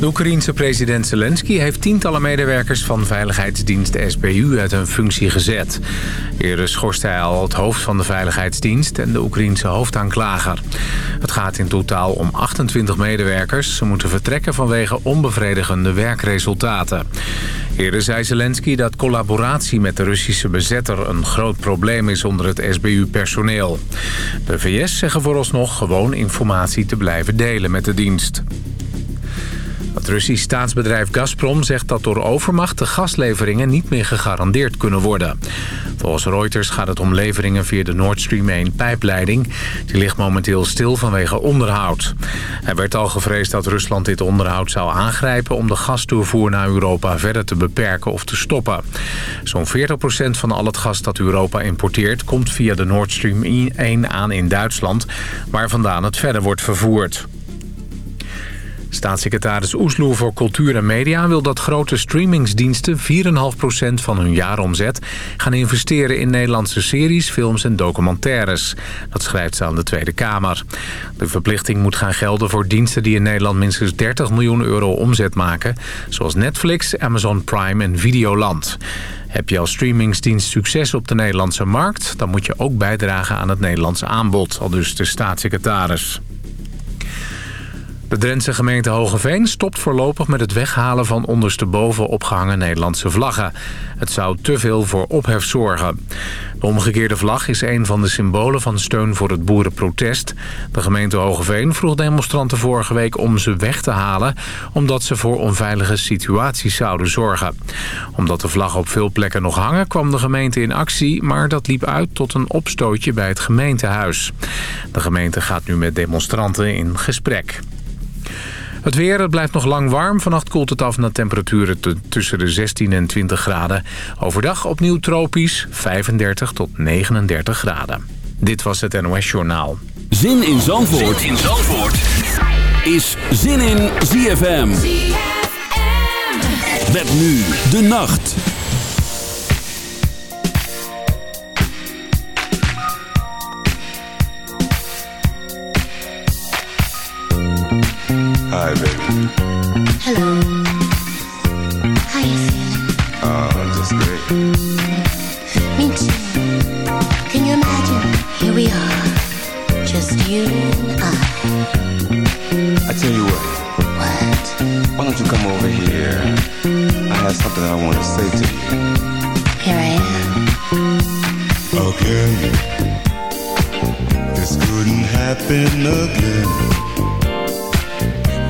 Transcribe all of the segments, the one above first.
De Oekraïense president Zelensky heeft tientallen medewerkers van veiligheidsdienst SBU uit hun functie gezet. Eerder schorste hij al het hoofd van de veiligheidsdienst en de Oekraïense hoofdaanklager. Het gaat in totaal om 28 medewerkers. Ze moeten vertrekken vanwege onbevredigende werkresultaten. Eerder zei Zelensky dat collaboratie met de Russische bezetter een groot probleem is onder het SBU-personeel. De VS zeggen vooralsnog gewoon informatie te blijven delen met de dienst. Het Russisch staatsbedrijf Gazprom zegt dat door overmacht de gasleveringen niet meer gegarandeerd kunnen worden. Volgens Reuters gaat het om leveringen via de Nord Stream 1 pijpleiding. Die ligt momenteel stil vanwege onderhoud. Er werd al gevreesd dat Rusland dit onderhoud zou aangrijpen om de gastoevoer naar Europa verder te beperken of te stoppen. Zo'n 40% van al het gas dat Europa importeert komt via de Nord Stream 1 aan in Duitsland, waar vandaan het verder wordt vervoerd. Staatssecretaris Oesloer voor Cultuur en Media wil dat grote streamingsdiensten 4,5% van hun jaaromzet gaan investeren in Nederlandse series, films en documentaires. Dat schrijft ze aan de Tweede Kamer. De verplichting moet gaan gelden voor diensten die in Nederland minstens 30 miljoen euro omzet maken, zoals Netflix, Amazon Prime en Videoland. Heb je als streamingsdienst succes op de Nederlandse markt... dan moet je ook bijdragen aan het Nederlandse aanbod, al dus de staatssecretaris. De Drentse gemeente Hogeveen stopt voorlopig met het weghalen van ondersteboven opgehangen Nederlandse vlaggen. Het zou te veel voor ophef zorgen. De omgekeerde vlag is een van de symbolen van steun voor het boerenprotest. De gemeente Hogeveen vroeg demonstranten vorige week om ze weg te halen... omdat ze voor onveilige situaties zouden zorgen. Omdat de vlaggen op veel plekken nog hangen kwam de gemeente in actie... maar dat liep uit tot een opstootje bij het gemeentehuis. De gemeente gaat nu met demonstranten in gesprek. Het weer, het blijft nog lang warm. Vannacht koelt het af naar temperaturen tussen de 16 en 20 graden. Overdag opnieuw tropisch, 35 tot 39 graden. Dit was het NOS Journaal. Zin in Zandvoort, zin in Zandvoort. is Zin in ZFM. ZFM. Met nu de nacht. Hi, baby. Hello. How you feeling? Uh, just great. Me too. Can you imagine? Here we are, just you and I. I tell you what. What? Why don't you come over here? I have something I want to say to you. Here I am. Again. This couldn't happen again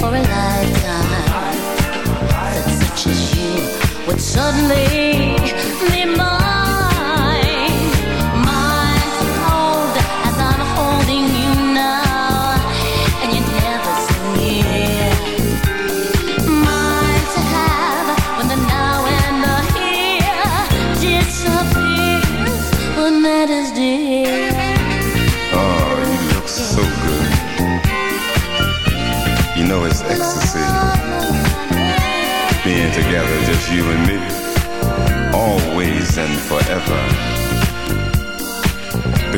For a lifetime. That such as you would suddenly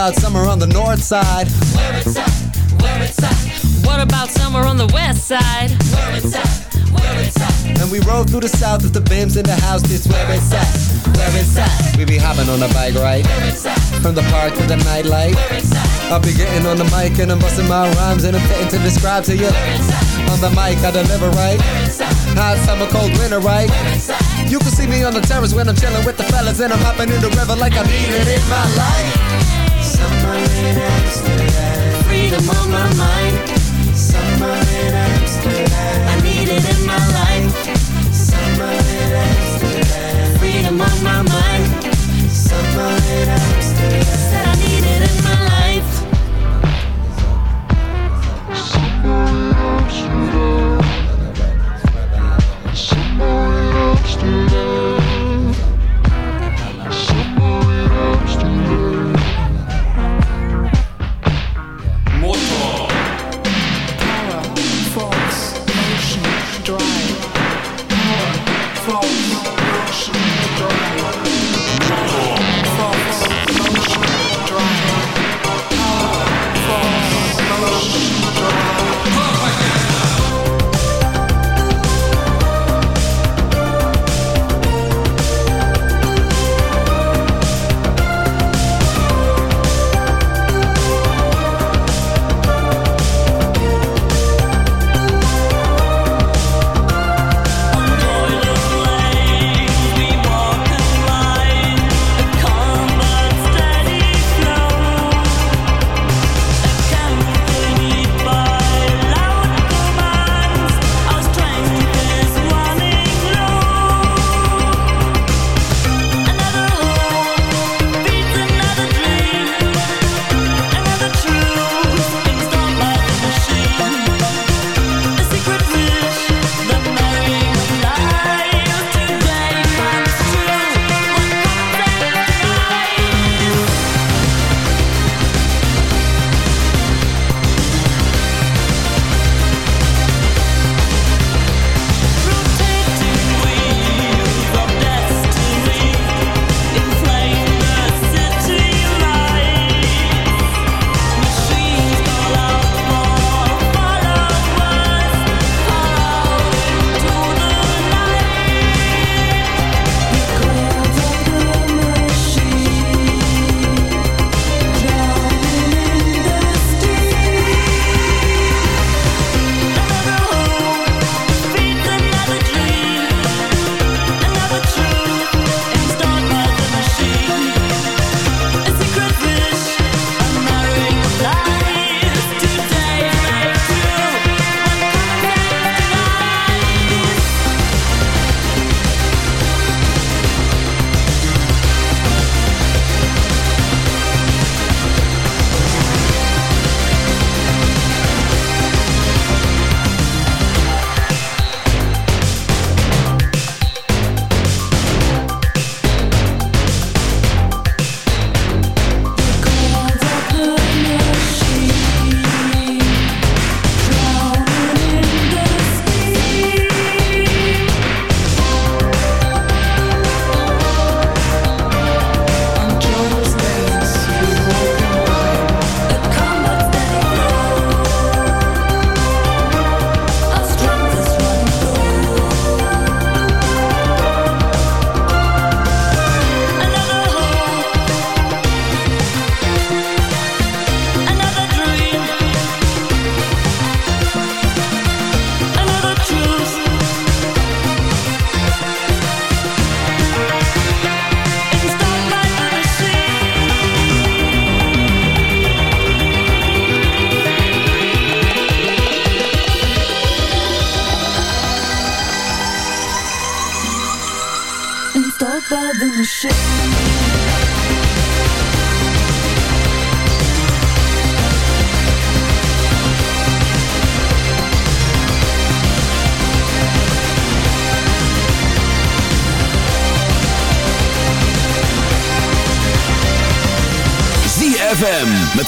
About summer on the north side? where it's at, where it's at, What about summer on the west side? where it's at, where it's at. And we roll through the south with the bims in the house. This where it's at, where it's at. We be hopping on a bike, right? From the park to the nightlight. I'll be getting on the mic and I'm busting my rhymes and I'm fitting to describe to you. On the mic, I deliver right. Hot summer, cold winter, right? You can see me on the terrace when I'm chilling with the fellas and I'm hopping in the river like I need it in my life. In Amsterdam. Freedom on my mind. Summer in Amsterdam. I need it in my life. Summer in Amsterdam. Freedom on my mind. Summer in Amsterdam. Said I need it in my life.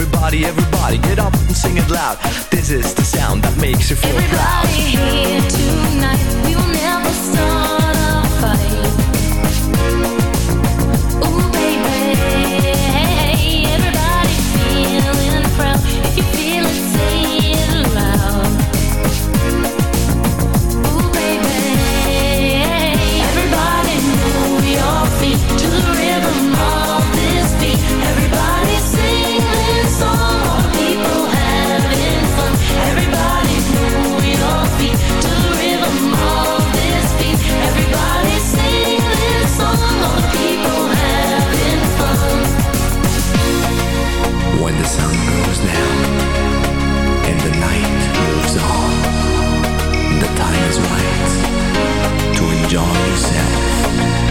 Everybody, everybody, get up and sing it loud. This is the sound that makes you feel everybody proud. Everybody here tonight. John himself.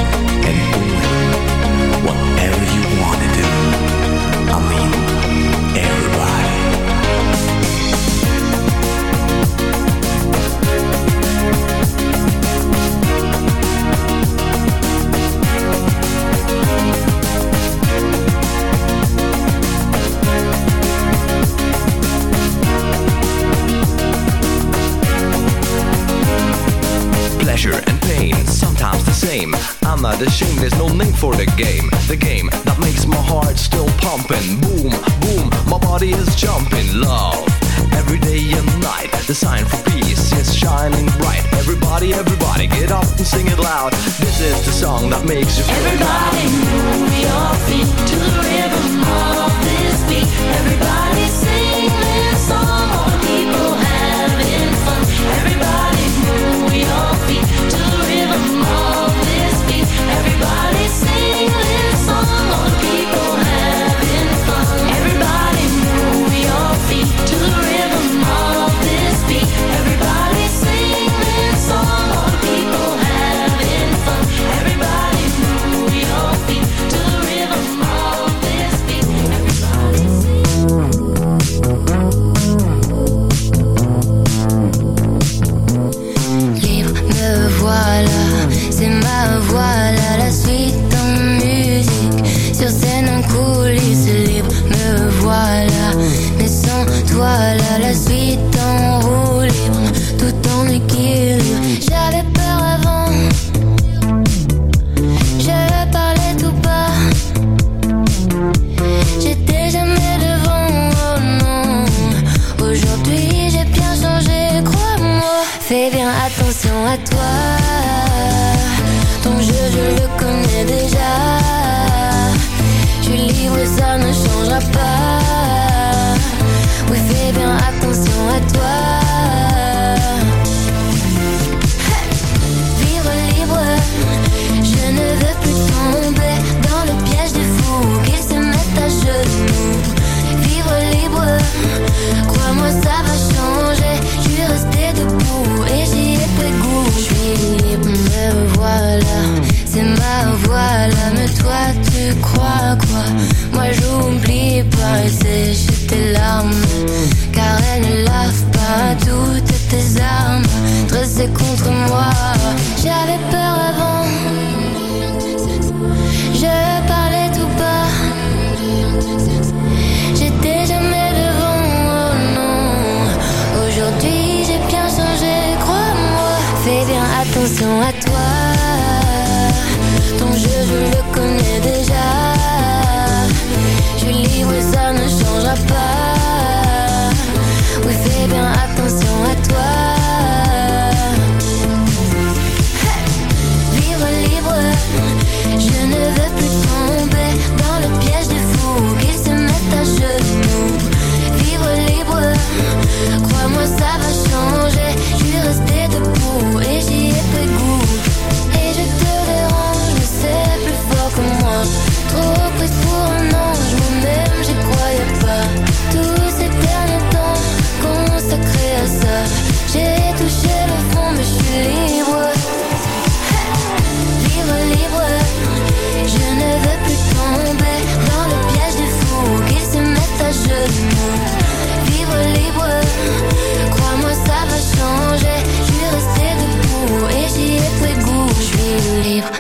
I'm not ashamed, there's no name for the game. The game that makes my heart still pumping. Boom, boom, my body is jumping. Love, every day and night. The sign for peace is shining bright. Everybody, everybody, get up and sing it loud. This is the song that makes you feel Everybody, move your feet to the rhythm of this beat. Everybody.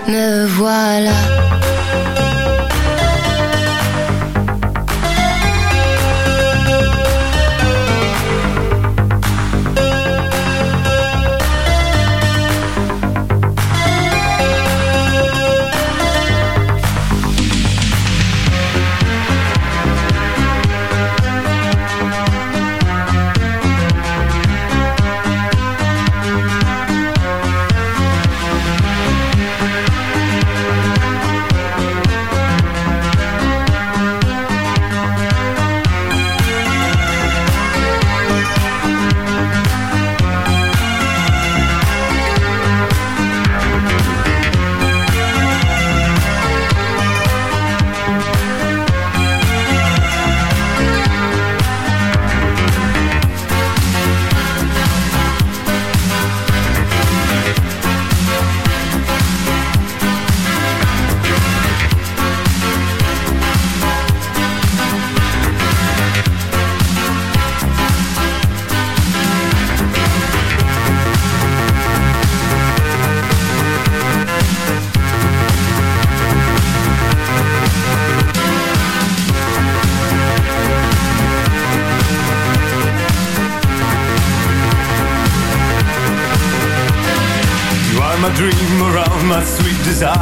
Me voilà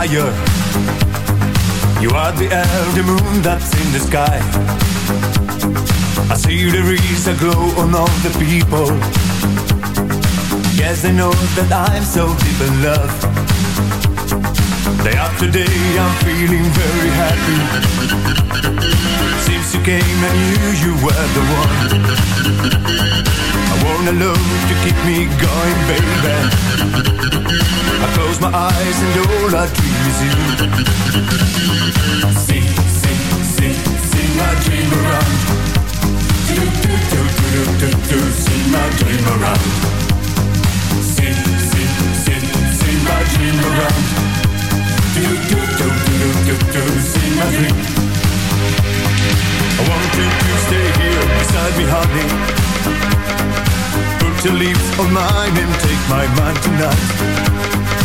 desire. You are the air, the moon that's in the sky. I see there is a glow on all the people. Yes, I know that I'm so deep in love. Day after day, I'm feeling very happy. Since you came, I knew you were the one. I want a love to keep me going, baby. My eyes and all I dream is you. See, see, see, see my dream around. Do, do, do, do, do, do, see my dream around. See, see, see, see my dream around. Do, do, do, do, do, do, see my dream. I want you to stay here beside me, honey. Put your lips on mine and take my mind tonight.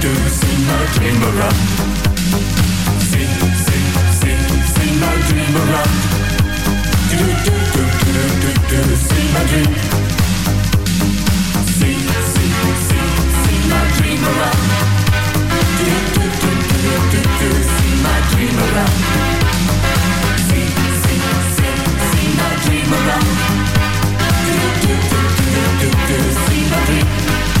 Do, see my dream around. See, see, see, see my dream around. Do, do, do, do, do, do, do, see my dream. See, see, see, see my dream around. Do, do, do, do, do, do, see my dream around. See, see, see my dream around. Do, do, do, do, do, do, see my dream.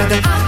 If